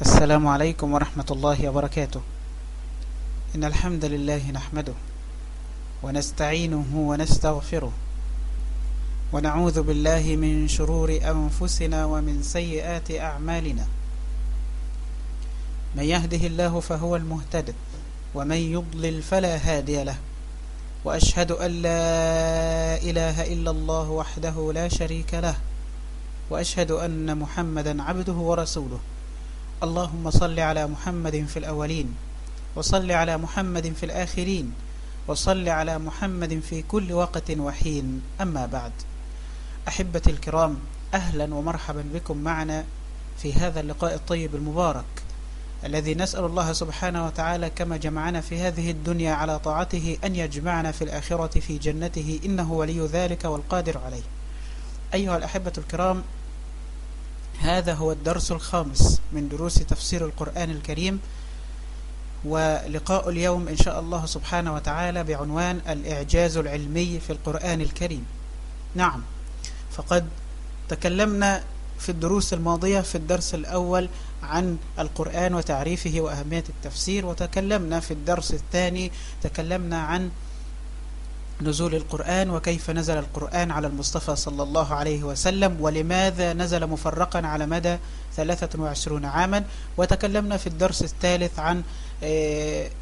السلام عليكم ورحمة الله وبركاته. إن الحمد لله نحمده ونستعينه ونستغفره ونعوذ بالله من شرور أنفسنا ومن سيئات أعمالنا. من يهده الله فهو المهتد ومن يضلل فلا هادي له وأشهد أن لا إله إلا الله وحده لا شريك له وأشهد أن محمدا عبده ورسوله. اللهم صل على محمد في الأولين وصل على محمد في الآخرين وصل على محمد في كل وقت وحين. أما بعد أحبتي الكرام أهلا ومرحبا بكم معنا في هذا اللقاء الطيب المبارك الذي نسأل الله سبحانه وتعالى كما جمعنا في هذه الدنيا على طاعته أن يجمعنا في الآخرة في جنته إنه ولي ذلك والقادر عليه. أيها الأحبة الكرام هذا هو الدرس الخامس من دروس تفسير القرآن الكريم ولقاء اليوم إن شاء الله سبحانه وتعالى بعنوان الإعجاز العلمي في القرآن الكريم. نعم فقد تكلمنا في الدروس الماضية في الدرس الأول عن القرآن وتعريفه وأهمية التفسير وتكلمنا في الدرس الثاني تكلمنا عن نزول القرآن وكيف نزل القرآن على المصطفى صلى الله عليه وسلم ولماذا نزل مفرقا على مدى 23 عاما. وتكلمنا في الدرس الثالث عن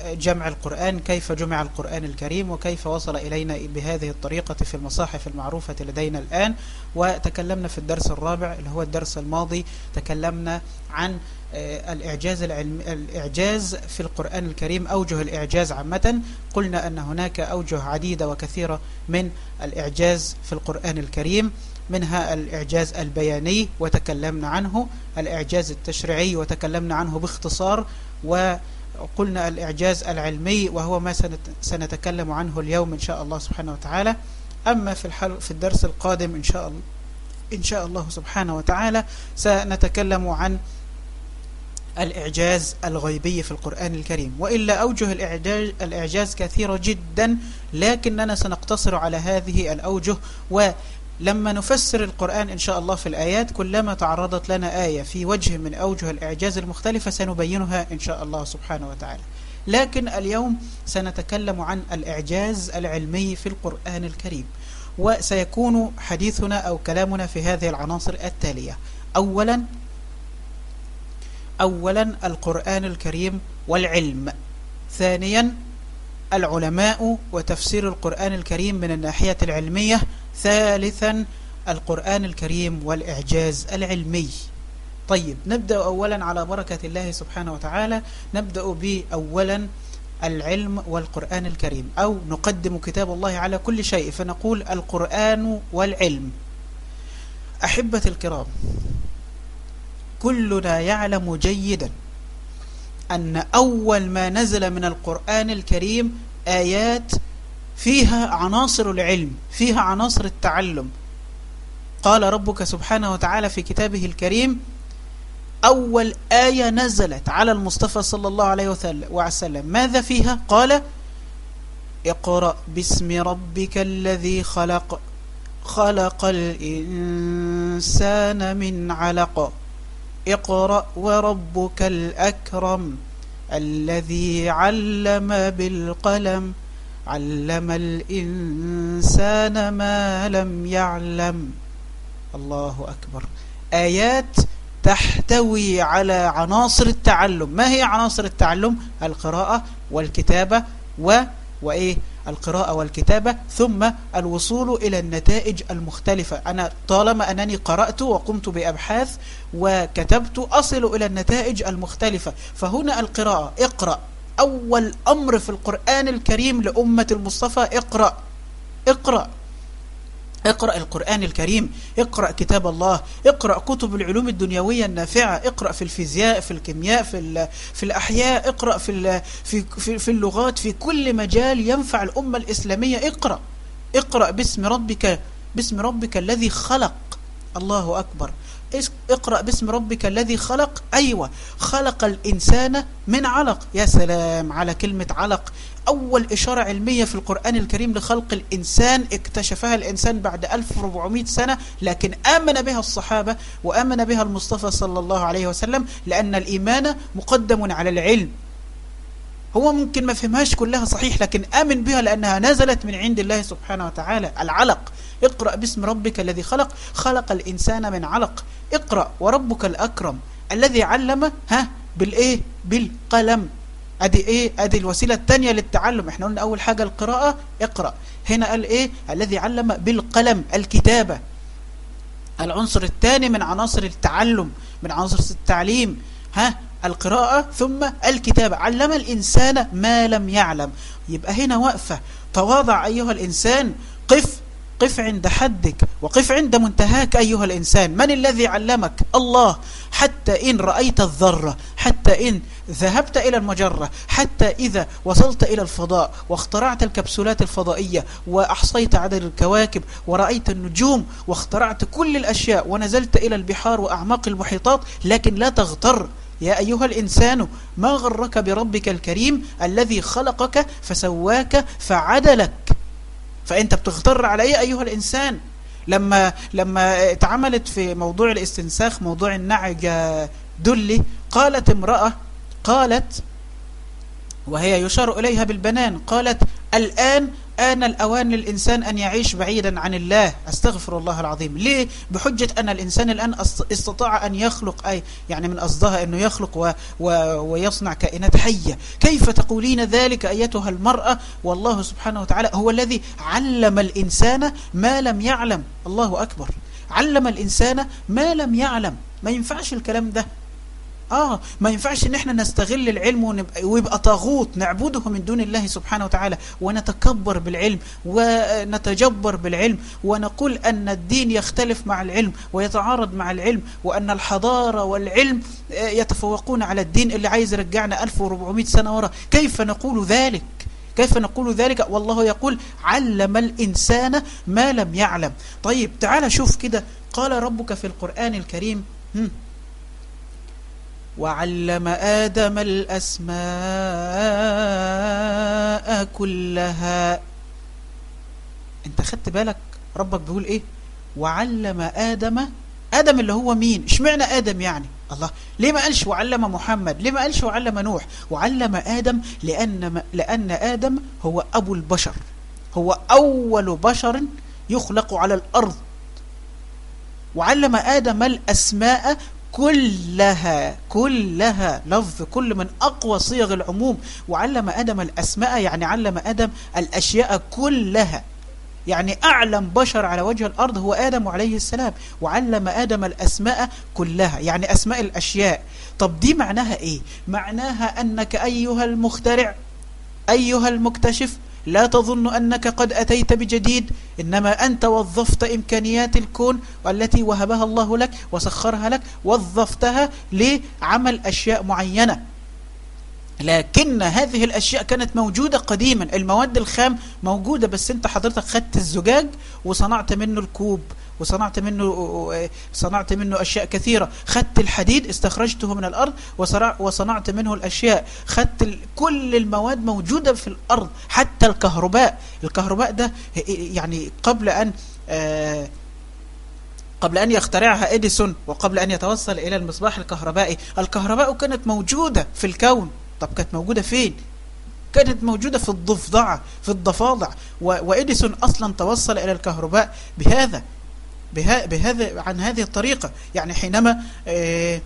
جمع القرآن كيف جمع القرآن الكريم وكيف وصل إلينا بهذه الطريقة في المصاحف المعروفة لدينا الآن. وتكلمنا في الدرس الرابع اللي هو الدرس الماضي. تكلمنا عن الإعجاز, العلم الإعجاز في القرآن الكريم أوجه الإعجاز عامة. قلنا أن هناك أوجه عديدة وكثيرة من الإعجاز في القرآن الكريم منها الإعجاز البياني وتكلمنا عنه الإعجاز التشريعي وتكلمنا عنه باختصار وقلنا الإعجاز العلمي وهو ما سنتكلم عنه اليوم إن شاء الله سبحانه وتعالى. أما في, في الدرس القادم إن شاء الله إن شاء الله سبحانه وتعالى سنتكلم عن الإعجاز الغيبي في القرآن الكريم وإلا أوجه الإعجاز, كثيرة جدا لكننا سنقتصر على هذه الأوجه ولما نفسر القرآن إن شاء الله في الآيات كلما تعرضت لنا آية في وجه من أوجه الإعجاز المختلفة سنبينها إن شاء الله سبحانه وتعالى. لكن اليوم سنتكلم عن الإعجاز العلمي في القرآن الكريم وسيكون حديثنا أو كلامنا في هذه العناصر التالية. أولا أولا القرآن الكريم والعلم. ثانيا العلماء وتفسير القرآن الكريم من الناحية العلمية. ثالثا القرآن الكريم والإعجاز العلمي. طيب نبدأ أولا على بركة الله سبحانه وتعالى. نبدأ بأولا العلم والقرآن الكريم أو نقدم كتاب الله على كل شيء فنقول القرآن والعلم. أحبة الكرام كلنا يعلم جيدا أن أول ما نزل من القرآن الكريم آيات فيها عناصر العلم فيها عناصر التعلم. قال ربك سبحانه وتعالى في كتابه الكريم أول آية نزلت على المصطفى صلى الله عليه وسلم ماذا فيها؟ قال اقرأ باسم ربك الذي خلق خلق الإنسان من علق. اقرأ وربك الأكرم الذي علم بالقلم علم الإنسان ما لم يعلم. الله أكبر. آيات تحتوي على عناصر التعلم. ما هي عناصر التعلم؟ القراءة والكتابة و وإيه؟ القراءة والكتابة ثم الوصول إلى النتائج المختلفة. أنا طالما أنني قرأت وقمت بأبحاث وكتبت أصل إلى النتائج المختلفة. فهنا القراءة اقرأ. أول أمر في القرآن الكريم لأمة المصطفى اقرأ. اقرأ. اقرأ القرآن الكريم اقرأ كتاب الله اقرأ كتب العلوم الدنيوية النافعة اقرأ في الفيزياء في الكيمياء في, في الأحياء اقرأ في, في, في, في اللغات في كل مجال ينفع الأمة الإسلامية. اقرأ اقرأ باسم ربك باسم ربك الذي خلق. الله أكبر. اقرأ باسم ربك الذي خلق. أيوة خلق الإنسان من علق. يا سلام على كلمة علق. أول إشارة علمية في القرآن الكريم لخلق الإنسان اكتشفها الإنسان بعد 1400 سنة لكن آمن بها الصحابة وآمن بها المصطفى صلى الله عليه وسلم لأن الإيمان مقدم على العلم. هو ممكن ما فهمهاش كلها صحيح لكن آمن بها لأنها نزلت من عند الله سبحانه وتعالى. العلق. اقرأ باسم ربك الذي خلق. خلق الإنسان من علق. اقرأ. وربك الأكرم. الذي علم ها بالإيه؟ بالقلم. أدي إيه؟ أدي الوسيلة الثانية للتعلم. إحنا قلنا أول حاجة القراءة اقرأ. هنا قال إيه؟ الذي علم بالقلم الكتابة. العنصر الثاني من عناصر التعلم من عناصر التعليم. ها؟ القراءة ثم الكتابة. علم الإنسان ما لم يعلم. يبقى هنا وقفة. تواضع أيها الإنسان. قف. قف عند حدك وقف عند منتهاك أيها الإنسان. من الذي علمك الله حتى إن رأيت الذرة حتى إن ذهبت إلى المجرة حتى إذا وصلت إلى الفضاء واخترعت الكبسولات الفضائية وأحصيت عدد الكواكب ورأيت النجوم واخترعت كل الأشياء ونزلت إلى البحار وأعماق المحيطات لكن لا تغتر. يا أيها الإنسان ما غرك بربك الكريم الذي خلقك فسواك فعدلك؟ فأنت بتغتر على إيه أيها الإنسان. لما لما اتعملت في موضوع الاستنساخ موضوع النعج دلي قالت امرأة قالت وهي يشار إليها بالبنان قالت الآن آن الأوان للإنسان أن يعيش بعيدا عن الله؟ أستغفر الله العظيم. ليه؟ بحجة أن الإنسان الآن استطاع أن يخلق أي يعني من قصدها أنه يخلق و و ويصنع كائنات حية. كيف تقولين ذلك أيتها المرأة؟ والله سبحانه وتعالى هو الذي علم الإنسان ما لم يعلم. الله أكبر. علم الإنسان ما لم يعلم. ما ينفعش الكلام ده. آه ما ينفعش إن إحنا نستغل العلم ويبقى طاغوت نعبده من دون الله سبحانه وتعالى ونتكبر بالعلم ونتجبر بالعلم ونقول أن الدين يختلف مع العلم ويتعارض مع العلم وأن الحضارة والعلم يتفوقون على الدين اللي عايز يرجعنا 1400 سنة ورا. كيف نقول ذلك؟ كيف نقول ذلك؟ والله يقول علم الإنسان ما لم يعلم. طيب تعال شوف كده قال ربك في القرآن الكريم هم وعلم آدم الأسماء كلها. أنت خدت بالك ربك بيقول إيه؟ وعلم آدم آدم اللي هو مين؟ إشمعنى آدم يعني؟ الله ليه ما قالش وعلم محمد؟ ليه ما قالش وعلم نوح؟ وعلم آدم لأن, لأن آدم هو أبو البشر. هو أول بشر يخلق على الأرض. وعلم آدم الأسماء كلها كلها لفظ كل من أقوى صيغ العموم. وعلم آدم الأسماء يعني علم آدم الأشياء كلها. يعني أعلم بشر على وجه الأرض هو آدم عليه السلام. وعلم آدم الأسماء كلها يعني أسماء الأشياء. طب دي معناها إيه؟ معناها أنك أيها المخترع أيها المكتشف لا تظن أنك قد أتيت بجديد إنما أنت وظفت إمكانيات الكون والتي وهبها الله لك وسخرها لك وظفتها لعمل أشياء معينة. لكن هذه الأشياء كانت موجودة قديما. المواد الخام موجودة بس أنت حضرتك خدت الزجاج وصنعت منه الكوب. وصنعت منه صنعت منه أشياء كثيرة. خدت الحديد استخرجته من الأرض وصنعت منه الأشياء. خدت كل المواد موجودة في الأرض حتى الكهرباء. الكهرباء ده يعني قبل أن قبل أن يخترعها إديسون وقبل أن يتوصل إلى المصباح الكهربائي. الكهرباء كانت موجودة في الكون. طب كانت موجودة فين؟ كانت موجودة في الضفدعة في الضفادع. وإديسون أصلا توصل إلى الكهرباء بهذا. بهذا عن هذه الطريقة. يعني حينما آه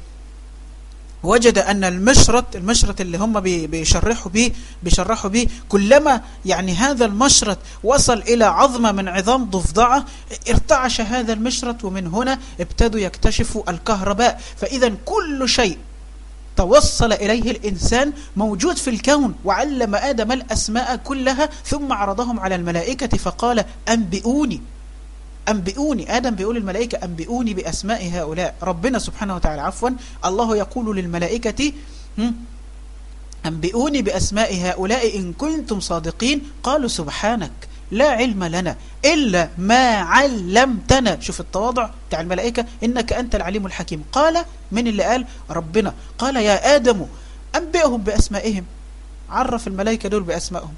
وجد أن المشرط المشرط اللي هم بيشرحوا به بيشرحوا به كلما يعني هذا المشرط وصل إلى عظمة من عظام ضفدعة ارتعش هذا المشرط ومن هنا ابتدوا يكتشفوا الكهرباء. فإذا كل شيء توصل إليه الإنسان موجود في الكون وعلم آدم الأسماء كلها ثم عرضهم على الملائكة فقال أنبئوني. أنبئوني آدم بيقول الملائكة أنبئوني بأسماء هؤلاء. ربنا سبحانه وتعالى عفوا الله يقول للملائكة أنبئوني بأسماء هؤلاء إن كنتم صادقين. قالوا سبحانك لا علم لنا إلا ما علمتنا. شوف التواضع بتاع الملائكة إنك أنت العليم الحكيم. قال من اللي قال؟ ربنا. قال يا آدم أنبئهم بأسمائهم. عرف الملائكة دول بأسمائهم.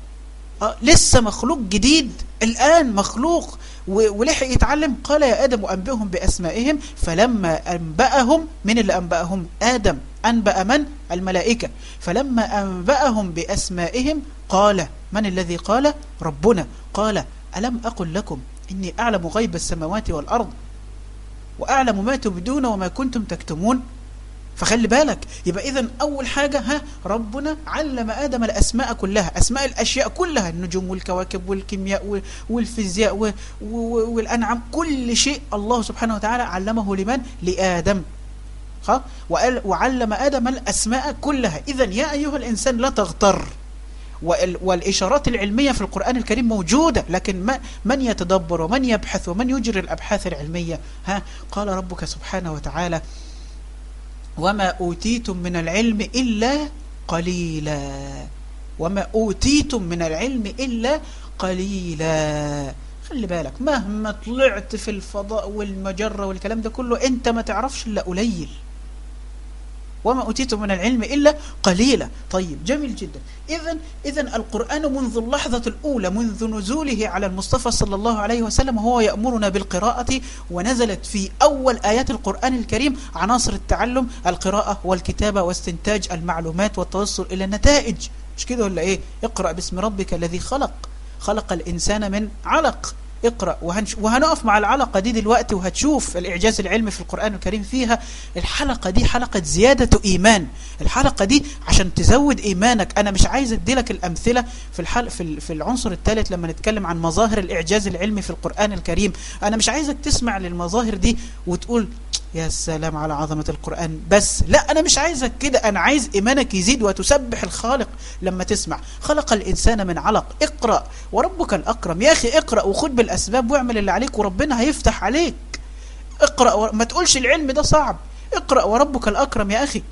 آه لسه مخلوق جديد. الآن مخلوق. ولحق يتعلم قال يا آدم أنبئهم بأسمائهم فلما أنبأهم من اللي أنبأهم؟ آدم. أنبأ من؟ الملائكة. فلما أنبأهم بأسمائهم قال من الذي قال؟ ربنا. قال ألم أقل لكم إني أعلم غيب السماوات والأرض؟ وأعلم ما تبدون وما كنتم تكتمون؟ فخلي بالك يبقى إذا أول حاجة ها ربنا علم آدم الأسماء كلها أسماء الأشياء كلها النجوم والكواكب والكيمياء والفيزياء والأنعام كل شيء الله سبحانه وتعالى علمه لمن؟ لآدم. وقال وعلم آدم الأسماء كلها. إذا يا أيها الإنسان لا تغتر. والإشارات العلمية في القرآن الكريم موجودة لكن ما من يتدبر ومن يبحث ومن يجري الأبحاث العلمية؟ ها قال ربك سبحانه وتعالى وما أوتيتم من العلم إلا قليلا. وما أوتيتم من العلم إلا قليلا. خلي بالك مهما طلعت في الفضاء والمجرة والكلام ده كله أنت ما تعرفش إلا قليل. وما أوتيتم من العلم إلا قليلا. طيب جميل جدا. إذا إذا القرآن منذ اللحظة الأولى منذ نزوله على المصطفى صلى الله عليه وسلم هو يأمرنا بالقراءة ونزلت في أول آيات القرآن الكريم عناصر التعلم القراءة والكتابة واستنتاج المعلومات والتوصل إلى النتائج. مش كده ولا إيه؟ اقرأ باسم ربك الذي خلق. خلق الإنسان من علق. اقرأ وهنش... وهنقف مع العلقة دي دلوقتي وهتشوف الإعجاز العلمي في القرآن الكريم فيها. الحلقة دي حلقة زيادة إيمان. الحلقة دي عشان تزود إيمانك. أنا مش عايز أديلك الأمثلة في, الحل... في, في العنصر الثالث لما نتكلم عن مظاهر الإعجاز العلمي في القرآن الكريم. أنا مش عايزك تسمع للمظاهر دي وتقول يا سلام على عظمة القرآن. بس لا أنا مش عايزك كده. أنا عايز إيمانك يزيد وتسبح الخالق لما تسمع. خلق الإنسان من علق. اقرأ. وربك الأكرم. يا أخي اقرأ وخد بالأسباب واعمل اللي عليك وربنا هيفتح عليك. اقرأ و... ما تقولش العلم ده صعب. اقرأ وربك الأكرم يا أخي.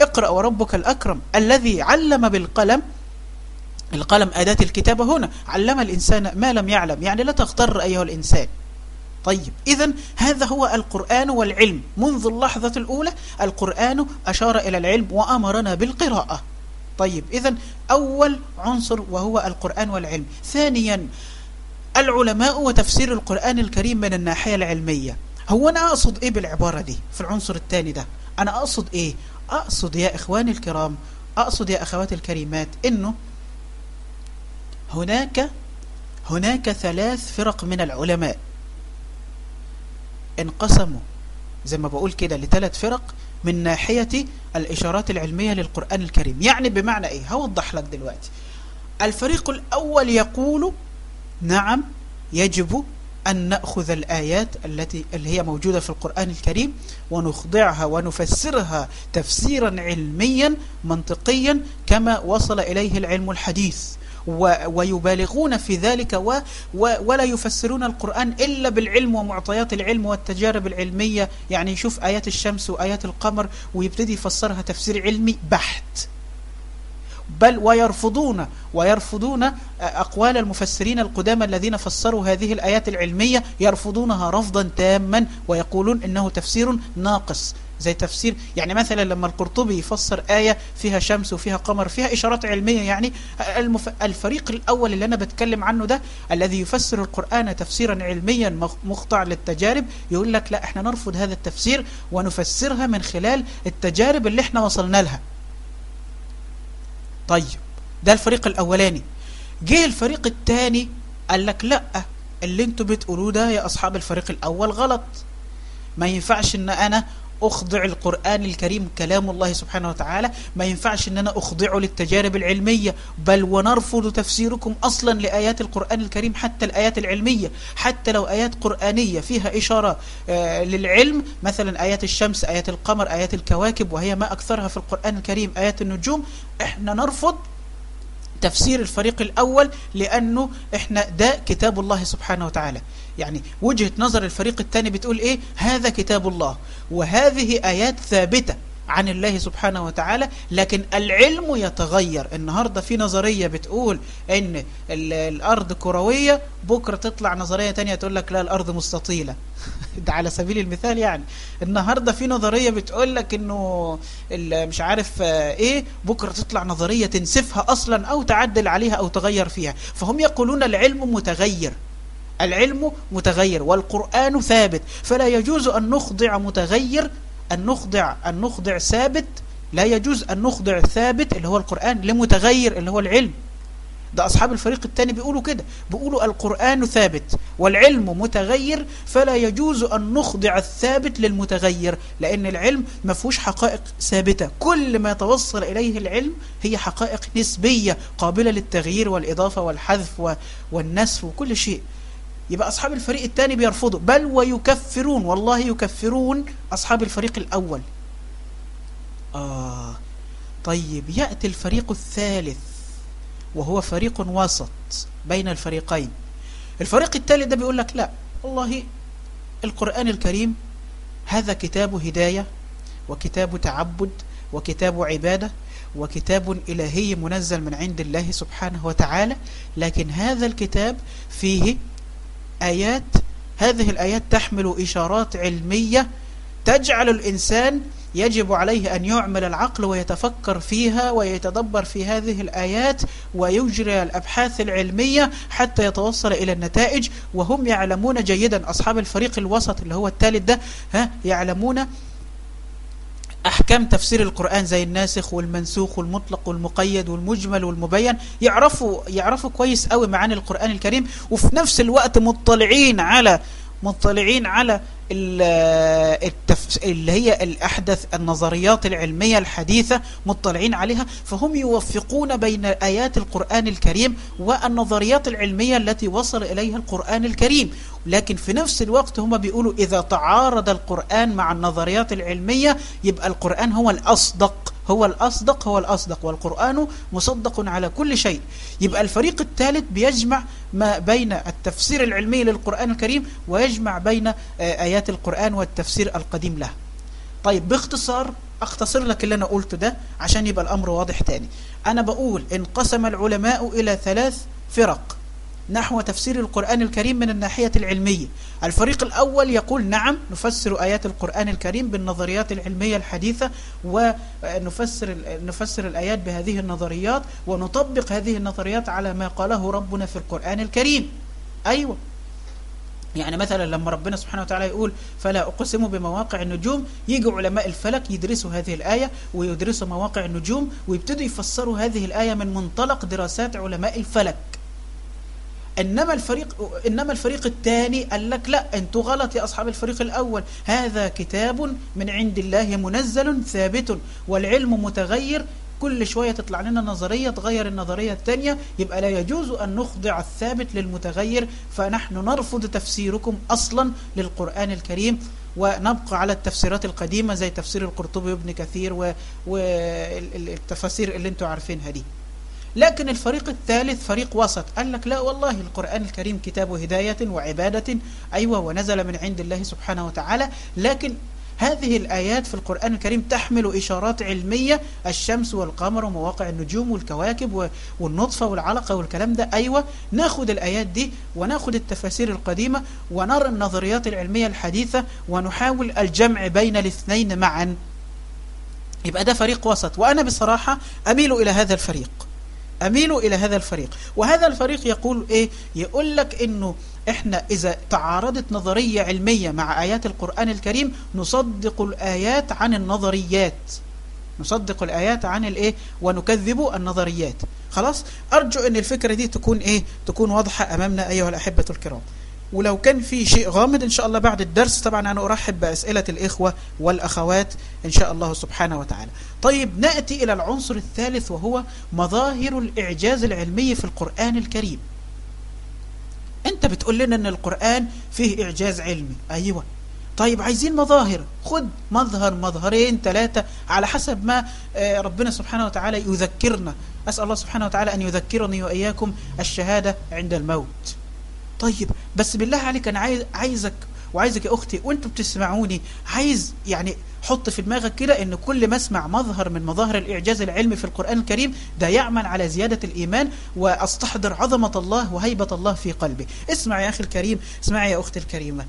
اقرأ وربك الأكرم الذي علم بالقلم. القلم أداة الكتابة هنا. علم الإنسان ما لم يعلم. يعني لا تغتر أيها الإنسان. طيب إذا هذا هو القرآن والعلم. منذ اللحظة الأولى القرآن أشار إلى العلم وأمرنا بالقراءة. طيب إذا أول عنصر وهو القرآن والعلم. ثانيا العلماء وتفسير القرآن الكريم من الناحية العلمية. هو أنا أقصد إيه بالعبارة دي؟ في العنصر الثاني ده. أنا أقصد إيه؟ أقصد يا إخواني الكرام أقصد يا أخواتي الكريمات إنه هناك هناك ثلاث فرق من العلماء. انقسموا زي ما بقول كده لثلاث فرق من ناحية الإشارات العلمية للقرآن الكريم. يعني بمعنى إيه؟ هوضح لك دلوقتي. الفريق الأول يقول نعم يجب أن نأخذ الآيات التي اللي هي موجودة في القرآن الكريم ونخضعها ونفسرها تفسيرا علميا منطقيا كما وصل إليه العلم الحديث. ويبالغون في ذلك و و ولا يفسرون القرآن إلا بالعلم ومعطيات العلم والتجارب العلمية. يعني يشوف آيات الشمس وآيات القمر ويبتدي يفسرها تفسير علمي بحت. بل ويرفضون ويرفضون أقوال المفسرين القدامى الذين فسروا هذه الآيات العلمية يرفضونها رفضا تاما ويقولون إنه تفسير ناقص. زي تفسير يعني مثلا لما القرطبي يفسر آية فيها شمس وفيها قمر فيها إشارات علمية يعني المف... الفريق الأول اللي أنا بتكلم عنه ده الذي يفسر القرآن تفسيرا علميا مخضع للتجارب يقول لك لا إحنا نرفض هذا التفسير ونفسرها من خلال التجارب اللي إحنا وصلنا لها. طيب ده الفريق الأولاني. جه الفريق الثاني قال لك لا اللي أنتوا بتقولوه ده يا أصحاب الفريق الأول غلط. ما ينفعش إن أنا أخضع القرآن الكريم كلام الله سبحانه وتعالى. ما ينفعش أن أنا أخضعه للتجارب العلمية بل ونرفض تفسيركم أصلا لآيات القرآن الكريم حتى الآيات العلمية. حتى لو آيات قرآنية فيها إشارة آه للعلم مثلا آيات الشمس آيات القمر آيات الكواكب وهي ما أكثرها في القرآن الكريم آيات النجوم إحنا نرفض تفسير الفريق الأول لأنه إحنا ده كتاب الله سبحانه وتعالى. يعني وجهة نظر الفريق الثاني بتقول إيه؟ هذا كتاب الله. وهذه آيات ثابتة عن الله سبحانه وتعالى لكن العلم يتغير. النهاردة في نظرية بتقول إن الأرض كروية بكرة تطلع نظرية تانية تقول لك لا الأرض مستطيلة. ده على سبيل المثال يعني. النهاردة في نظرية بتقول لك إنه مش عارف إيه؟ بكرة تطلع نظرية تنسفها أصلا أو تعدل عليها أو تغير فيها. فهم يقولون العلم متغير. العلم متغير والقرآن ثابت. فلا يجوز أن نخضع متغير أن نخضع أن نخضع ثابت. لا يجوز أن نخضع ثابت اللي هو القرآن لمتغير اللي هو العلم. ده أصحاب الفريق الثاني بيقولوا كده. بيقولوا القرآن ثابت والعلم متغير فلا يجوز أن نخضع الثابت للمتغير لأن العلم ما فيهوش حقائق ثابتة. كل ما توصل إليه العلم هي حقائق نسبية قابلة للتغيير والإضافة والحذف والنسف وكل شيء. يبقى أصحاب الفريق الثاني بيرفضوا. بل ويكفرون. والله يكفرون أصحاب الفريق الأول. آه. طيب يأتي الفريق الثالث وهو فريق وسط بين الفريقين. الفريق الثالث ده بيقول لك لا والله القرآن الكريم هذا كتاب هداية وكتاب تعبد وكتاب عبادة وكتاب إلهي منزل من عند الله سبحانه وتعالى لكن هذا الكتاب فيه آيات هذه الآيات تحمل إشارات علمية تجعل الإنسان يجب عليه أن يعمل العقل ويتفكر فيها ويتدبر في هذه الآيات ويجري الأبحاث العلمية حتى يتوصل إلى النتائج. وهم يعلمون جيدا أصحاب الفريق الوسط اللي هو الثالث ده ها يعلمون أحكام تفسير القرآن زي الناسخ والمنسوخ والمطلق والمقيد والمجمل والمبين يعرفوا يعرفوا كويس قوي معاني القرآن الكريم وفي نفس الوقت مطلعين على مطلعين على التف... اللي هي الأحدث النظريات العلمية الحديثة مطلعين عليها فهم يوفقون بين آيات القرآن الكريم والنظريات العلمية التي وصل إليها القرآن الكريم. لكن في نفس الوقت هم بيقولوا إذا تعارض القرآن مع النظريات العلمية يبقى القرآن هو الأصدق هو الأصدق هو الأصدق والقرآن مصدق على كل شيء. يبقى الفريق الثالث بيجمع ما بين التفسير العلمي للقرآن الكريم ويجمع بين آيات القرآن والتفسير القديم له. طيب باختصار أختصر لك اللي أنا قلته ده عشان يبقى الأمر واضح تاني. أنا بقول انقسم العلماء إلى ثلاث فرق. نحو تفسير القرآن الكريم من الناحية العلمية. الفريق الأول يقول نعم نفسر آيات القرآن الكريم بالنظريات العلمية الحديثة ونفسر نفسر الآيات بهذه النظريات ونطبق هذه النظريات على ما قاله ربنا في القرآن الكريم. أيوة. يعني مثلا لما ربنا سبحانه وتعالى يقول فلا أقسم بمواقع النجوم يجي علماء الفلك يدرسوا هذه الآية ويدرسوا مواقع النجوم ويبتدوا يفسروا هذه الآية من منطلق دراسات علماء الفلك. إنما الفريق إنما الفريق الثاني قال لك لا أنتوا غلط يا أصحاب الفريق الأول. هذا كتاب من عند الله منزل ثابت والعلم متغير. كل شوية تطلع لنا نظرية تغير النظرية الثانية. يبقى لا يجوز أن نخضع الثابت للمتغير. فنحن نرفض تفسيركم أصلا للقرآن الكريم. ونبقى على التفسيرات القديمة زي تفسير القرطبي وابن كثير والتفاسير اللي أنتوا عارفينها دي. لكن الفريق الثالث فريق وسط قال لك لا والله القرآن الكريم كتاب هداية وعبادة أيوة ونزل من عند الله سبحانه وتعالى لكن هذه الآيات في القرآن الكريم تحمل إشارات علمية الشمس والقمر ومواقع النجوم والكواكب والنطفة والعلقة والكلام ده. أيوة ناخد الآيات دي وناخد التفاسير القديمة ونرى النظريات العلمية الحديثة ونحاول الجمع بين الاثنين معا. يبقى ده فريق وسط. وأنا بصراحة أميل إلى هذا الفريق. أميل إلى هذا الفريق. وهذا الفريق يقول إيه؟ يقول لك إنه إحنا إذا تعارضت نظرية علمية مع آيات القرآن الكريم نصدق الآيات عن النظريات. نصدق الآيات عن الإيه؟ ونكذب النظريات. خلاص؟ أرجو أن الفكرة دي تكون إيه؟ تكون واضحة أمامنا أيها الأحبة الكرام. ولو كان في شيء غامض إن شاء الله بعد الدرس طبعا أنا أرحب بأسئلة الإخوة والأخوات إن شاء الله سبحانه وتعالى. طيب نأتي إلى العنصر الثالث وهو مظاهر الإعجاز العلمي في القرآن الكريم. أنت بتقول لنا أن القرآن فيه إعجاز علمي. أيوة. طيب عايزين مظاهر. خد مظهر مظهرين ثلاثة على حسب ما ربنا سبحانه وتعالى يذكرنا. أسأل الله سبحانه وتعالى أن يذكرني وإياكم الشهادة عند الموت. طيب بس بالله عليك أنا عايز عايزك وعايزك يا أختي وانتوا بتسمعوني عايز يعني حط في دماغك كده إن كل ما أسمع مظهر من مظاهر الإعجاز العلمي في القرآن الكريم ده يعمل على زيادة الإيمان وأستحضر عظمة الله وهيبة الله في قلبي. اسمع يا أخي الكريم اسمعي يا أختي الكريمة.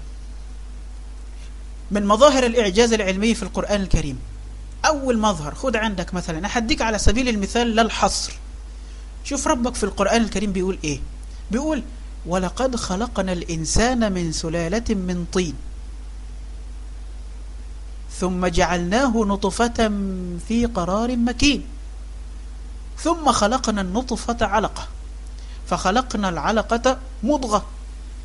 من مظاهر الإعجاز العلمي في القرآن الكريم أول مظهر خد عندك مثلا أحديك على سبيل المثال للحصر. شوف ربك في القرآن الكريم بيقول إيه؟ بيقول ولقد خلقنا الإنسان من سلالة من طين. ثم جعلناه نطفة في قرار مكين. ثم خلقنا النطفة علقة. فخلقنا العلقة مضغة.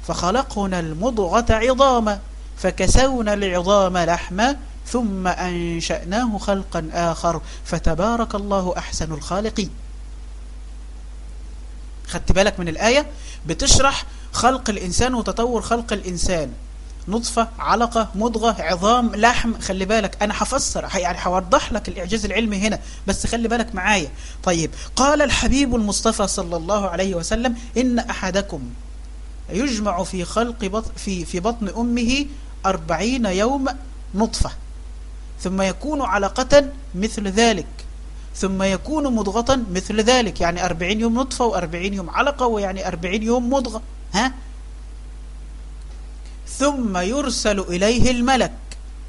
فخلقنا المضغة عظاما. فكسونا العظام لحما. ثم أنشأناه خلقا آخر. فتبارك الله أحسن الخالقين. خدت بالك من الآية؟ بتشرح خلق الإنسان وتطور خلق الإنسان. نطفة علقة مضغة عظام لحم. خلي بالك أنا هفسر يعني هوضح لك الإعجاز العلمي هنا بس خلي بالك معايا. طيب قال الحبيب المصطفى صلى الله عليه وسلم إن أحدكم يجمع في خلق بط في في بطن أمه أربعين يوم نطفة ثم يكون علقة مثل ذلك. ثم يكون مضغة مثل ذلك. يعني أربعين يوم نطفة وأربعين يوم علقة ويعني أربعين يوم مضغة ها؟ ثم يرسل إليه الملك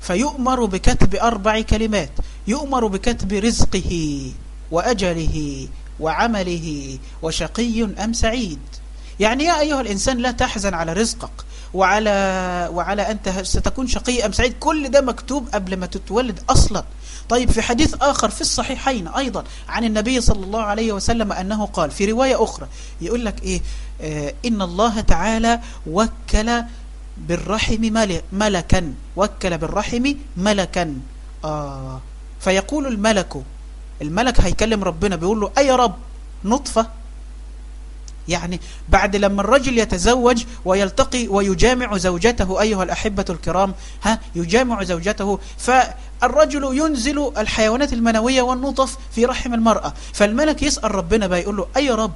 فيؤمر بكتب أربع كلمات. يؤمر بكتب رزقه وأجله وعمله وشقي أم سعيد؟ يعني يا أيها الإنسان لا تحزن على رزقك. وعلى, وعلى أنت ستكون شقي أم سعيد. كل ده مكتوب قبل ما تتولد أصلا. طيب في حديث آخر في الصحيحين أيضا عن النبي صلى الله عليه وسلم أنه قال في رواية أخرى يقول لك إيه؟ آه إن الله تعالى وكل بالرحم ملكا. وكل بالرحم ملكا. آه فيقول الملك الملك هيكلم ربنا بيقول له أي رب؟ نطفة. يعني بعد لما الرجل يتزوج ويلتقي ويجامع زوجته أيها الأحبة الكرام ها يجامع زوجته فالرجل ينزل الحيوانات المنوية والنطف في رحم المرأة فالملك يسأل ربنا بقى يقول له أي رب؟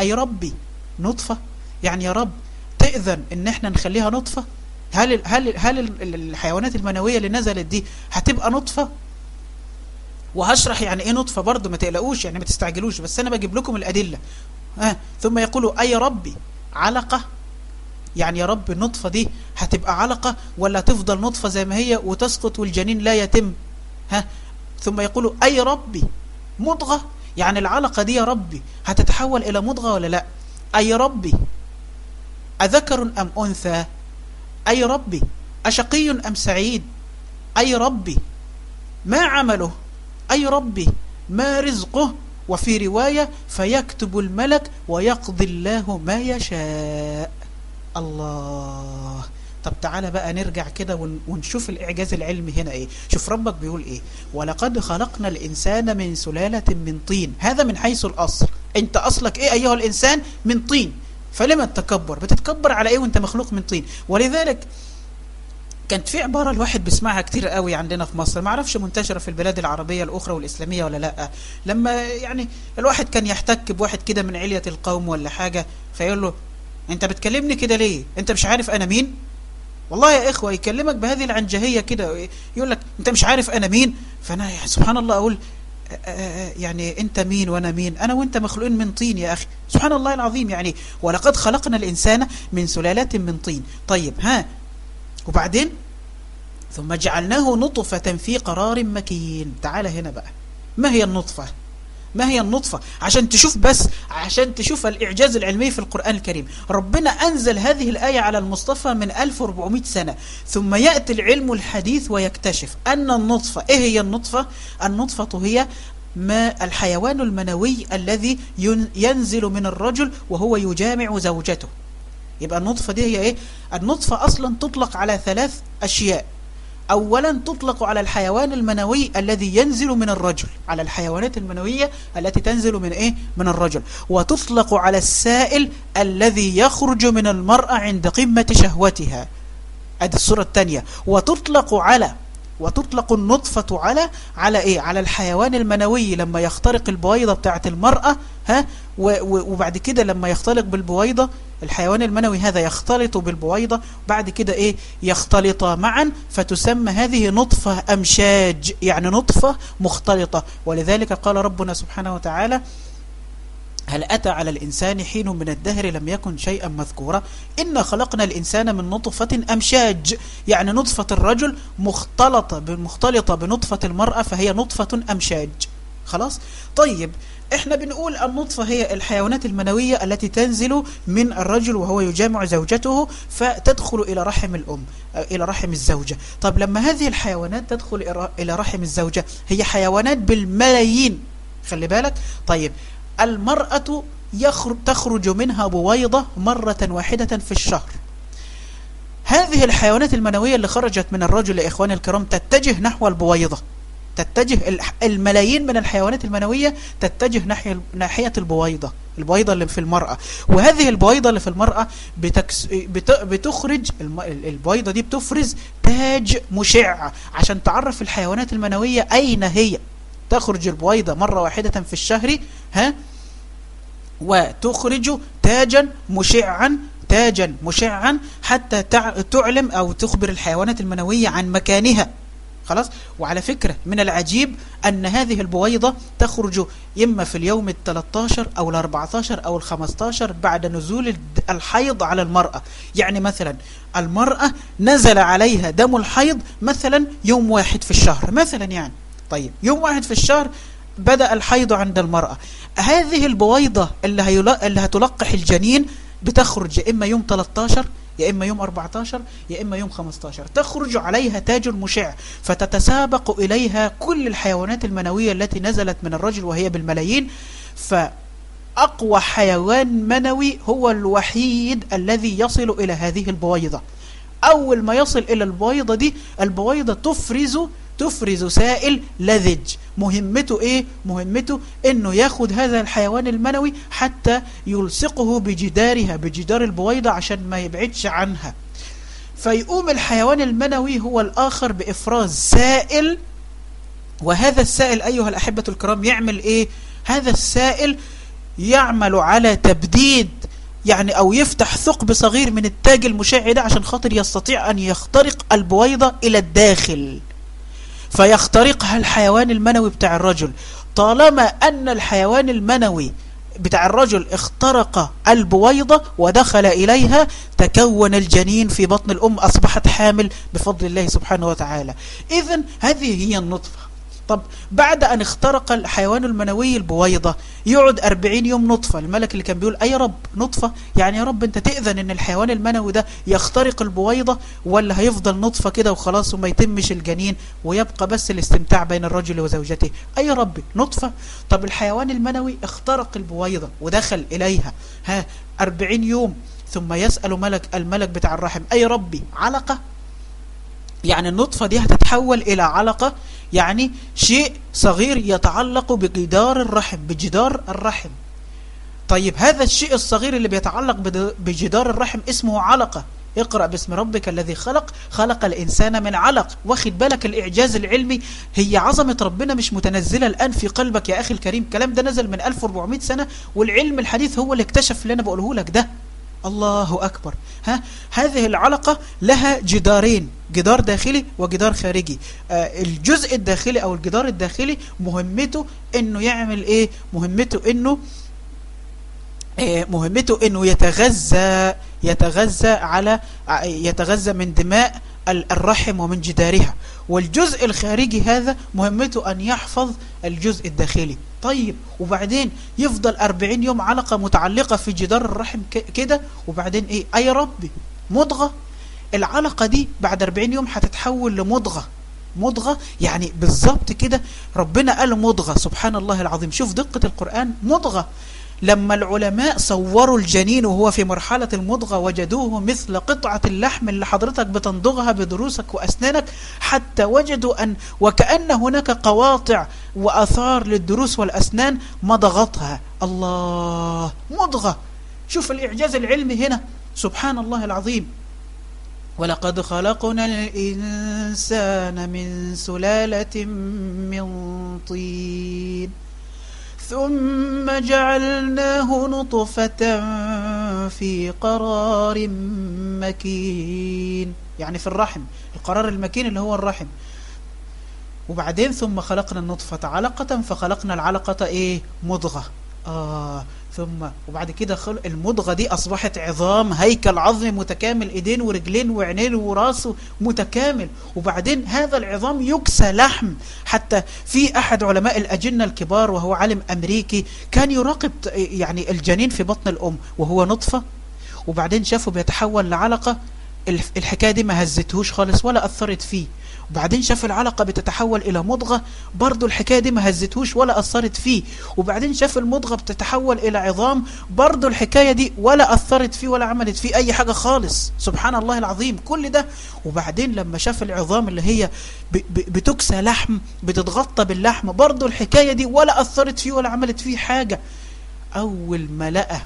أي ربي؟ نطفة؟ يعني يا رب تأذن إن إحنا نخليها نطفة؟ هل, هل, هل الحيوانات المنوية اللي نزلت دي هتبقى نطفة؟ وهشرح يعني إيه نطفة؟ برضه ما تقلقوش يعني ما تستعجلوش بس أنا بجيب لكم الأدلة. ثم يقولوا أي ربي علقة. يعني يا رب النطفة دي هتبقى علقة ولا تفضل نطفة زي ما هي وتسقط والجنين لا يتم؟ ها؟ ثم يقولوا أي ربي مضغة. يعني العلقة دي يا ربي هتتحول إلى مضغة ولا لا؟ أي ربي أذكر أم أنثى؟ أي ربي أشقي أم سعيد؟ أي ربي ما عمله؟ أي ربي ما رزقه؟ وفي رواية فيكتب الملك ويقضي الله ما يشاء. الله. طب تعالى بقى نرجع كده ونشوف الإعجاز العلمي هنا إيه. شوف ربك بيقول إيه. ولقد خلقنا الإنسان من سلالة من طين. هذا من حيث الأصل. أنت أصلك إيه أيها الإنسان؟ من طين. فلما التكبر بتتكبر على إيه وأنت مخلوق من طين؟ ولذلك كانت في عبارة الواحد بيسمعها كتير قوي عندنا في مصر. ما أعرفش منتشرة في البلاد العربية الأخرى والإسلامية ولا لأ. لما يعني الواحد كان يحتك بواحد كده من علية القوم ولا حاجة فيقول له أنت بتكلمني كده ليه؟ أنت مش عارف أنا مين؟ والله يا إخوة يكلمك بهذه العنجهية كده يقول لك أنت مش عارف أنا مين؟ فأنا سبحان الله أقول يعني أنت مين وأنا مين؟ أنا وأنت مخلوقين من طين يا أخي. سبحان الله العظيم يعني ولقد خلقنا الإنسان من سلالة من طين. طيب ها وبعدين؟ ثم جعلناه نطفة في قرار مكين. تعال هنا بقى. ما هي النطفة؟ ما هي النطفة؟ عشان تشوف بس عشان تشوف الإعجاز العلمي في القرآن الكريم. ربنا أنزل هذه الآية على المصطفى من 1400 سنة. ثم يأتي العلم الحديث ويكتشف أن النطفة إيه هي النطفة؟ النطفة هي ما الحيوان المنوي الذي ينزل من الرجل وهو يجامع زوجته. يبقى النطفة دي هي إيه؟ النطفة أصلا تطلق على ثلاث أشياء. اولا تطلق على الحيوان المنوي الذي ينزل من الرجل على الحيوانات المنوية التي تنزل من إيه؟ من الرجل. وتطلق على السائل الذي يخرج من المرأة عند قمة شهوتها. ادي الصورة الثانية. وتطلق على وتطلق النطفة على على إيه؟ على الحيوان المنوي لما يخترق البويضة بتاعت المرأة ها؟ وبعد كده لما يختلط بالبويضة الحيوان المنوي هذا يختلط بالبويضة بعد كده إيه؟ يختلط معا فتسمى هذه نطفة أمشاج يعني نطفة مختلطة. ولذلك قال ربنا سبحانه وتعالى هل أتى على الإنسان حين من الدهر لم يكن شيئا مذكورا؟ إنا خلقنا الإنسان من نطفة أمشاج. يعني نطفة الرجل مختلطة بنطفة المرأة فهي نطفة أمشاج. خلاص؟ طيب إحنا بنقول النطفة هي الحيوانات المنوية التي تنزل من الرجل وهو يجامع زوجته فتدخل إلى رحم الأم إلى رحم الزوجة. طب لما هذه الحيوانات تدخل إلى رحم الزوجة هي حيوانات بالملايين خلي بالك؟ طيب المرأة يخرج تخرج منها بويضة مرة واحدة في الشهر. هذه الحيوانات المنوية اللي خرجت من الرجل يا إخواني الكرام تتجه نحو البويضة. تتجه الملايين من الحيوانات المنوية تتجه ناحية ناحية البويضة البويضة اللي في المرأة. وهذه البويضة اللي في المرأة بتكس بتخرج البويضة دي بتفرز تاج مشع عشان تعرف الحيوانات المنوية أين هي. تخرج البويضة مرة واحدة في الشهر ها؟ وتخرج تاجا مشعا تاجا مشعا حتى تعلم أو تخبر الحيوانات المنوية عن مكانها. خلاص. وعلى فكرة من العجيب أن هذه البويضة تخرج إما في اليوم ال13 أو ال14 أو ال15 بعد نزول الحيض على المرأة. يعني مثلا المرأة نزل عليها دم الحيض مثلا يوم واحد في الشهر مثلا يعني. طيب يوم واحد في الشهر بدأ الحيض عند المرأة. هذه البويضة اللي. اللي هتلقح الجنين بتخرج إما يوم 13 يا إما يوم 14 يا إما يوم 15 تخرج عليها تاج مشع فتتسابق إليها كل الحيوانات المنوية التي نزلت من الرجل وهي بالملايين. فأقوى حيوان منوي هو الوحيد الذي يصل إلى هذه البويضة. أول ما يصل إلى البويضة دي البويضة تفرز تفرز سائل لذج. مهمته إيه؟ مهمته إنه ياخد هذا الحيوان المنوي حتى يلصقه بجدارها بجدار البويضة عشان ما يبعدش عنها. فيقوم الحيوان المنوي هو الآخر بإفراز سائل. وهذا السائل أيها الأحبة الكرام يعمل إيه؟ هذا السائل يعمل على تبديد يعني أو يفتح ثقب صغير من التاج المشع ده عشان خاطر يستطيع أن يخترق البويضة إلى الداخل. فيخترقها الحيوان المنوي بتاع الرجل. طالما أن الحيوان المنوي بتاع الرجل اخترق البويضة ودخل إليها تكون الجنين في بطن الأم أصبحت حامل بفضل الله سبحانه وتعالى. إذن هذه هي النطفة. طب بعد أن اخترق الحيوان المنوي البويضة. يقعد 40 يوم نطفة. الملك اللي كان بيقول أي رب؟ نطفة. يعني يا رب أنت تأذن أن الحيوان المنوي ده يخترق البويضة ولا هيفضل نطفة كده وخلاص وما يتمش الجنين ويبقى بس الاستمتاع بين الرجل وزوجته؟ أي رب؟ نطفة. طب الحيوان المنوي اخترق البويضة ودخل إليها. ها 40 يوم. ثم يسأل ملك الملك بتاع الرحم أي ربي؟ علقة. يعني النطفة دي هتتحول إلى علقة يعني شيء صغير يتعلق بجدار الرحم بجدار الرحم. طيب هذا الشيء الصغير اللي بيتعلق بجدار الرحم اسمه علقة. اقرأ باسم ربك الذي خلق خلق الإنسان من علق. واخد بالك الإعجاز العلمي؟ هي عظمة ربنا مش متنزلة الآن في قلبك يا أخي الكريم. الكلام ده نزل من 1400 سنة والعلم الحديث هو اللي اكتشف اللي أنا بقوله لك ده. الله أكبر. ها؟ هذه العلقة لها جدارين جدار داخلي وجدار خارجي. آه الجزء الداخلي أو الجدار الداخلي مهمته أنه يعمل إيه؟ مهمته أنه آه مهمته أنه يتغذى يتغذى على يتغذى من دماء الرحم ومن جدارها. والجزء الخارجي هذا مهمته أن يحفظ الجزء الداخلي. طيب وبعدين يفضل أربعين يوم علقة متعلقة في جدار الرحم كده وبعدين إيه؟ أي ربي مضغة. العلقة دي بعد 40 يوم هتتحول لمضغة. مضغة يعني بالظبط كده ربنا قال مضغة. سبحان الله العظيم. شوف دقة القرآن مضغة. لما العلماء صوروا الجنين وهو في مرحلة المضغة وجدوه مثل قطعة اللحم اللي حضرتك بتندغها بدروسك وأسنانك حتى وجدوا أن وكأن هناك قواطع وأثار للدروس والأسنان مضغتها. الله! مضغة! شوف الإعجاز العلمي هنا. سبحان الله العظيم. ولقد خلقنا الإنسان من سلالة من طين. ثم جعلناه نطفة في قرار مكين. يعني في الرحم القرار المكين اللي هو الرحم. وبعدين ثم خلقنا النطفة علقة فخلقنا العلقة إيه؟ مضغة. آه. ثم وبعد كده خلق المضغة دي أصبحت عظام هيكل عظم متكامل إيدين ورجلين وعينين وراس متكامل. وبعدين هذا العظام يكسى لحم. حتى في أحد علماء الأجنة الكبار وهو عالم أمريكي كان يراقب يعني الجنين في بطن الأم وهو نطفة. وبعدين شافه بيتحول لعلقة الحكاية دي ما هزتهوش خالص ولا أثرت فيه. وبعدين شاف العلقة بتتحول إلى مضغة برضو الحكاية دي ما هزتهوش ولا أثرت فيه. وبعدين شاف المضغة بتتحول إلى عظام برضو الحكاية دي ولا أثرت فيه ولا عملت فيه أي حاجة خالص. سبحان الله العظيم كل ده. وبعدين لما شاف العظام اللي هي بتكسى لحم بتتغطى باللحم برضو الحكاية دي ولا أثرت فيه ولا عملت فيه حاجة. أول ما لقى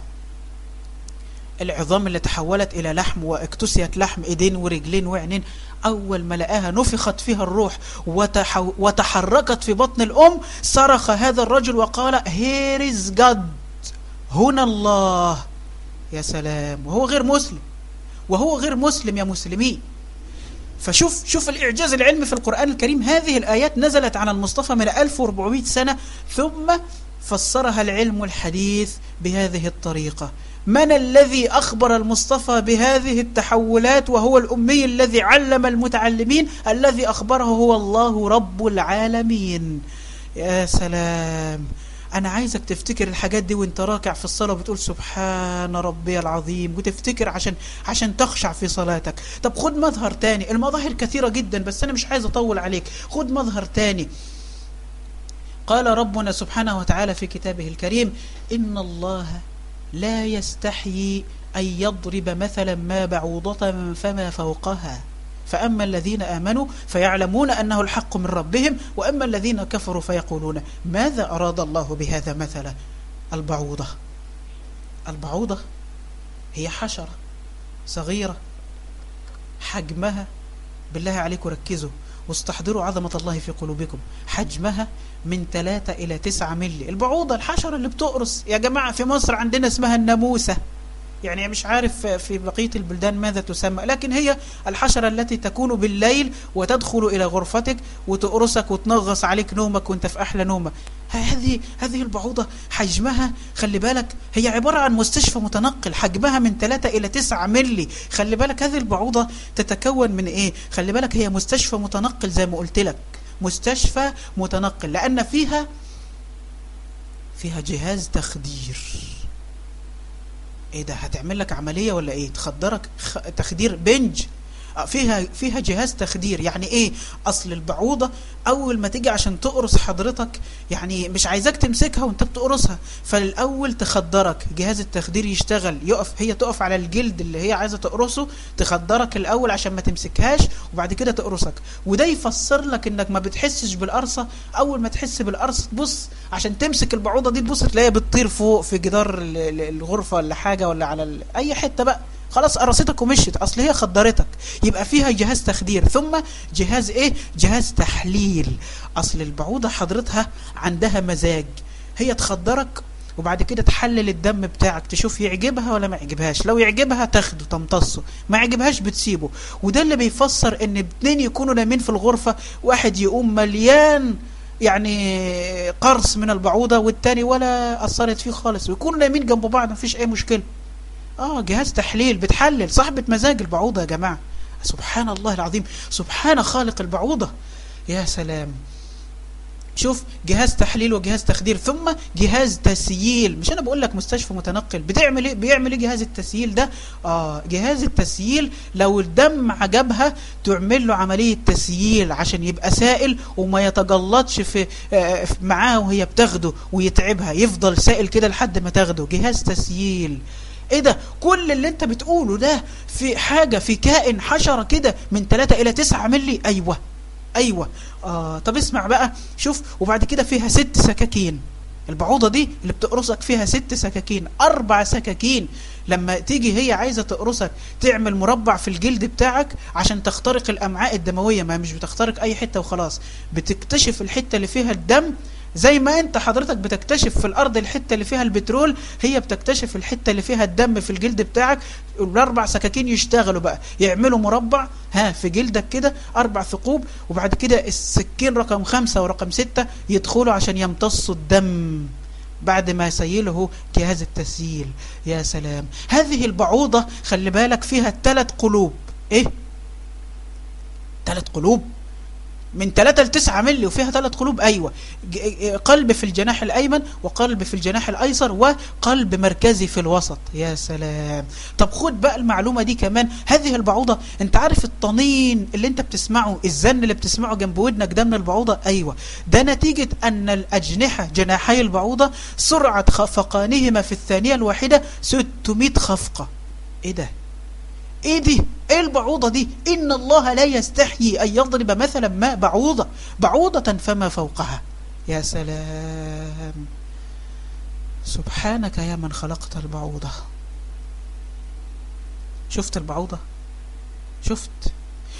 العظام اللي تحولت إلى لحم واكتسيت لحم إيدين ورجلين وعينين أول ما لقاها نفخت فيها الروح وتح وتحركت في بطن الأم صرخ هذا الرجل وقال Here is هنا الله. يا سلام. وهو غير مسلم. وهو غير مسلم يا مسلمين فشوف شوف الإعجاز العلمي في القرآن الكريم. هذه الآيات نزلت على المصطفى من 1400 سنة ثم فسرها العلم الحديث بهذه الطريقة. من الذي أخبر المصطفى بهذه التحولات وهو الأمي الذي علم المتعلمين؟ الذي أخبره هو الله رب العالمين. يا سلام. أنا عايزك تفتكر الحاجات دي وانت راكع في الصلاة وبتقول سبحان ربي العظيم وتفتكر عشان عشان تخشع في صلاتك. طب خد مظهر تاني. المظاهر كثيرة جدا بس أنا مش عايز أطول عليك. خد مظهر تاني. قال ربنا سبحانه وتعالى في كتابه الكريم إن الله لا يستحيي أن يضرب مثلا ما بعوضة فما فوقها. فأما الذين آمنوا فيعلمون أنه الحق من ربهم وأما الذين كفروا فيقولون ماذا أراد الله بهذا مثلا؟ البعوضة. البعوضة هي حشرة صغيرة حجمها بالله عليكم ركزوا واستحضروا عظمة الله في قلوبكم حجمها من 3 إلى 9 ملي البعوضة الحشرة اللي بتقرص. يا جماعة في مصر عندنا اسمها الناموسة. يعني مش عارف في بقية البلدان ماذا تسمى. لكن هي الحشرة التي تكون بالليل وتدخل إلى غرفتك وتقرصك وتنغص عليك نومك وأنت في أحلى نومة. هذه هذه البعوضة حجمها خلي بالك هي عبارة عن مستشفى متنقل. حجمها من 3 إلى 9 ملي خلي بالك هذه البعوضة تتكون من إيه؟ خلي بالك هي مستشفى متنقل زي ما قلت لك. مستشفى متنقل لأن فيها فيها جهاز تخدير إيه ده هتعمل لك عملية ولا إيه تخدرك. تخدير بنج فيها فيها جهاز تخدير. يعني إيه؟ أصل البعوضة أول ما تيجي عشان تقرص حضرتك يعني مش عايزاك تمسكها وأنت بتقرصها فالأول تخدرك. جهاز التخدير يشتغل يقف هي تقف على الجلد اللي هي عايزة تقرصه تخدرك الأول عشان ما تمسكهاش وبعد كده تقرصك. وده يفسر لك إنك ما بتحسش بالقرصة. أول ما تحس بالقرصة تبص. عشان تمسك البعوضة دي تبص تلاقيها بتطير فوق في جدار الغرفة ولا حاجة ولا على أي حتة بقى. خلاص قرصتك ومشيت. أصل هي خدرتك. يبقى فيها جهاز تخدير. ثم جهاز إيه؟ جهاز تحليل. أصل البعوضة حضرتها عندها مزاج. هي تخدرك وبعد كده تحلل الدم بتاعك تشوف يعجبها ولا ما يعجبهاش. لو يعجبها تاخده تمتصه. ما يعجبهاش بتسيبه. وده اللي بيفسر إن اتنين يكونوا نايمين في الغرفة واحد يقوم مليان يعني قرص من البعوضة والتاني ولا أثرت فيه خالص. ويكونوا نايمين جنب بعض مفيش أي مشكلة. آه جهاز تحليل بتحلل صاحبة مزاج البعوضة يا جماعة. سبحان الله العظيم. سبحان خالق البعوضة. يا سلام. شوف جهاز تحليل وجهاز تخدير ثم جهاز تسييل. مش أنا بقول لك مستشفى متنقل. بتعمل إيه؟ بيعمل إيه جهاز التسييل ده؟ آه جهاز التسييل لو الدم عجبها تعمل له عملية تسييل عشان يبقى سائل وما يتجلطش في آه معاه وهي بتاخده ويتعبها. يفضل سائل كده لحد ما تاخده. جهاز تسييل. إيه ده؟ كل اللي أنت بتقوله ده في حاجة في كائن حشرة كده من 3 إلى 9 ملي أيوه أيوه. آه طب اسمع بقى شوف وبعد كده فيها ست سكاكين. البعوضة دي اللي بتقرصك فيها ست سكاكين أربع سكاكين. لما تيجي هي عايزة تقرصك تعمل مربع في الجلد بتاعك عشان تخترق الأمعاء الدموية ما مش بتخترق أي حتة وخلاص. بتكتشف الحتة اللي فيها الدم زي ما انت حضرتك بتكتشف في الأرض الحتة اللي فيها البترول هي بتكتشف الحتة اللي فيها الدم في الجلد بتاعك الأربع سكاكين يشتغلوا بقى يعملوا مربع ها في جلدك كده أربع ثقوب وبعد كده السكين رقم خمسة ورقم ستة يدخلوا عشان يمتصوا الدم بعد ما يسيله جهاز التسييل. يا سلام! هذه البعوضة خلي بالك فيها ثلاث قلوب. إيه؟ ثلاث قلوب. من 3 ل 9 مللي وفيها ثلاث قلوب أيوه. قلب في الجناح الأيمن وقلب في الجناح الأيسر وقلب مركزي في الوسط. يا سلام. طب خد بقى المعلومة دي كمان. هذه البعوضة أنت عارف الطنين اللي أنت بتسمعه الزن اللي بتسمعه جنب ودنك ده من البعوضة؟ أيوه. ده نتيجة أن الأجنحة جناحي البعوضة سرعة خفقانهما في الثانية الواحدة 600 خفقة. إيه ده؟ إيه دي؟ إيه البعوضة دي؟ إن الله لا يستحيي أن يضرب مثلا ما بعوضة بعوضة فما فوقها. يا سلام. سبحانك يا من خلقت البعوضة. شفت البعوضة؟ شفت.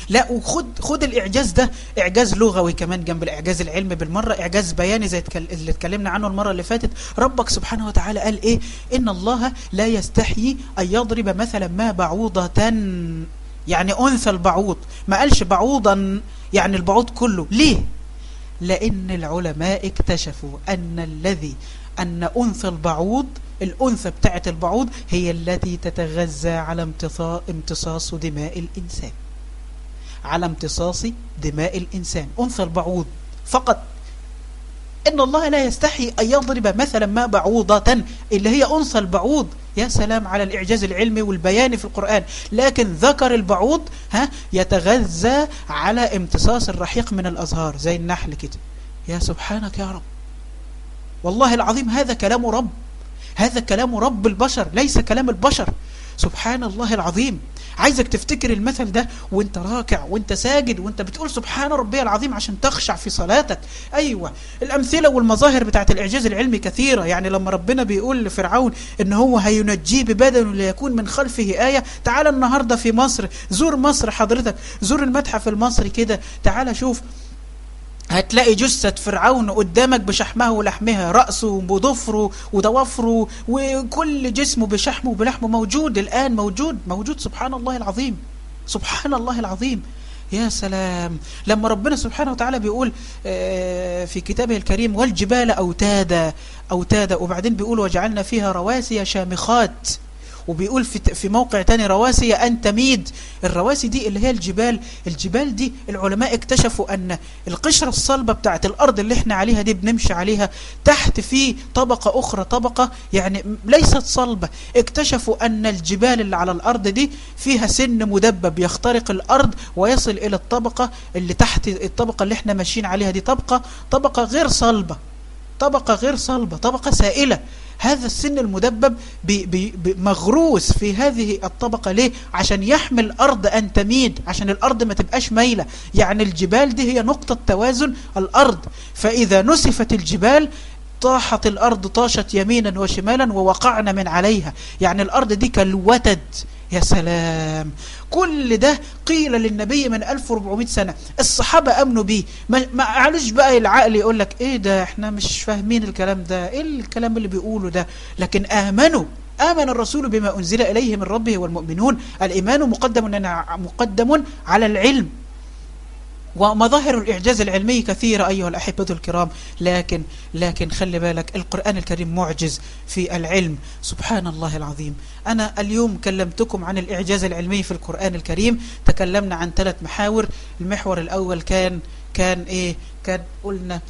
لا وخد خد الإعجاز ده إعجاز لغوي كمان جنب الإعجاز العلمي بالمرة إعجاز بياني زي اللي اتكلمنا عنه المرة اللي فاتت. ربك سبحانه وتعالى قال إيه؟ إن الله لا يستحيي أن يضرب مثلا ما بعوضة يعني أنثى البعوض. ما قالش بعوضا يعني البعوض كله. ليه؟ لأن العلماء اكتشفوا أن الذي أن أنثى البعوض الأنثى بتاعة البعوض هي التي تتغذى على امتصاص دماء الإنسان. على امتصاص دماء الإنسان. أنثى البعوض فقط. إن الله لا يستحي أن يضرب مثلا ما بعوضة اللي هي أنثى البعوض. يا سلام على الإعجاز العلمي والبياني في القرآن. لكن ذكر البعوض ها يتغذى على امتصاص الرحيق من الأزهار زي النحل كده. يا سبحانك يا رب. والله العظيم هذا كلام رب. هذا كلام رب البشر ليس كلام البشر. سبحان الله العظيم. عايزك تفتكر المثل ده وانت راكع وانت ساجد وانت بتقول سبحان ربي العظيم عشان تخشع في صلاتك. أيوه الأمثلة والمظاهر بتاعت الإعجاز العلمي كثيرة. يعني لما ربنا بيقول لفرعون إن هو هينجيه ببدن ليكون من خلفه آية تعال النهارده في مصر زور مصر حضرتك زور المتحف المصري كده تعال شوف هتلاقي جثة فرعون قدامك بشحمها ولحمها رأسه وضفره وضوافره وكل جسمه بشحمه وبلحمه موجود الآن موجود موجود سبحان الله العظيم سبحان الله العظيم. يا سلام. لما ربنا سبحانه وتعالى بيقول في كتابه الكريم والجبال أوتادا أوتادا. وبعدين بيقول وجعلنا فيها رواسي شامخات. وبيقول في في موقع تاني رواسي أن تميد الرواسي دي اللي هي الجبال. الجبال دي العلماء اكتشفوا أن القشرة الصلبة بتاعت الأرض اللي إحنا عليها دي بنمشي عليها تحت في طبقة أخرى طبقة يعني ليست صلبة. اكتشفوا أن الجبال اللي على الأرض دي فيها سن مدبب يخترق الأرض ويصل إلى الطبقة اللي تحت الطبقة اللي إحنا ماشيين عليها دي. طبقة طبقة غير صلبة. طبقة غير صلبة طبقة سائلة. هذا السن المدبب بي بي مغروس في هذه الطبقة. ليه؟ عشان يحمي الأرض أن تميد عشان الأرض ما تبقاش ميلة يعني الجبال دي هي نقطة توازن الأرض. فإذا نسفت الجبال طاحت الأرض طاشت يمينا وشمالا ووقعنا من عليها. يعني الأرض دي كالوتد. يا سلام. كل ده قيل للنبي من 1400 سنة. الصحابة أمنوا بيه. ما معلش بقى العقل يقول لك إيه ده؟ إحنا مش فاهمين الكلام ده. إيه الكلام اللي بيقوله ده؟ لكن آمنوا. آمن الرسول بما أنزل إليه من ربه والمؤمنون. الإيمان مقدم مقدم على العلم. ومظاهر الإعجاز العلمي كثيرة أيها الأحبة الكرام. لكن لكن خلي بالك القرآن الكريم معجز في العلم. سبحان الله العظيم. أنا اليوم كلمتكم عن الإعجاز العلمي في القرآن الكريم. تكلمنا عن ثلاث محاور. المحور الأول كان كان إيه؟ كان قلنا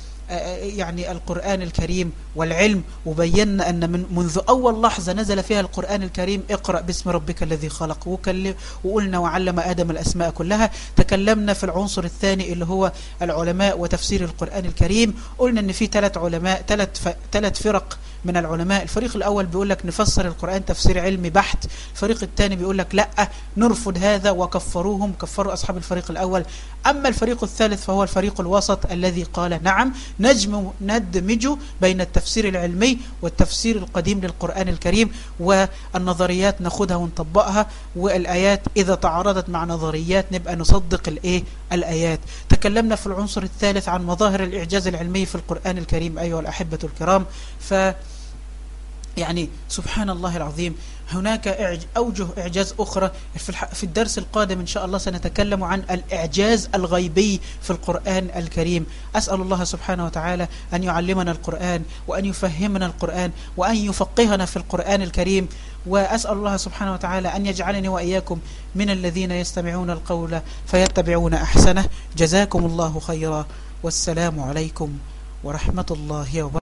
يعني القرآن الكريم والعلم وبينا أن من منذ أول لحظة نزل فيها القرآن الكريم اقرأ باسم ربك الذي خلق. وكلم وقلنا وعلم آدم الأسماء كلها. تكلمنا في العنصر الثاني اللي هو العلماء وتفسير القرآن الكريم. قلنا أن في ثلاث علماء ثلاث ثلاث فرق من العلماء. الفريق الأول بيقول لك نفسر القرآن تفسير علمي بحت. الفريق الثاني بيقول لك لأ نرفض هذا وكفروهم. كفروا أصحاب الفريق الأول. أما الفريق الثالث فهو الفريق الوسط الذي قال نعم نجم ندمج بين التفسير العلمي والتفسير القديم للقرآن الكريم والنظريات ناخدها ونطبقها والآيات إذا تعارضت مع نظريات نبقى نصدق الإيه؟ الآيات. تكلمنا في العنصر الثالث عن مظاهر الإعجاز العلمي في القرآن الكريم أيها الأحبة الكرام. ف يعني سبحان الله العظيم. هناك أوجه إعجاز أخرى في الدرس القادم إن شاء الله سنتكلم عن الإعجاز الغيبي في القرآن الكريم. أسأل الله سبحانه وتعالى أن يعلمنا القرآن وأن يفهمنا القرآن وأن يفقهنا في القرآن الكريم. وأسأل الله سبحانه وتعالى أن يجعلني وإياكم من الذين يستمعون القول فيتبعون أحسنه. جزاكم الله خيرا. والسلام عليكم ورحمة الله وبركاته.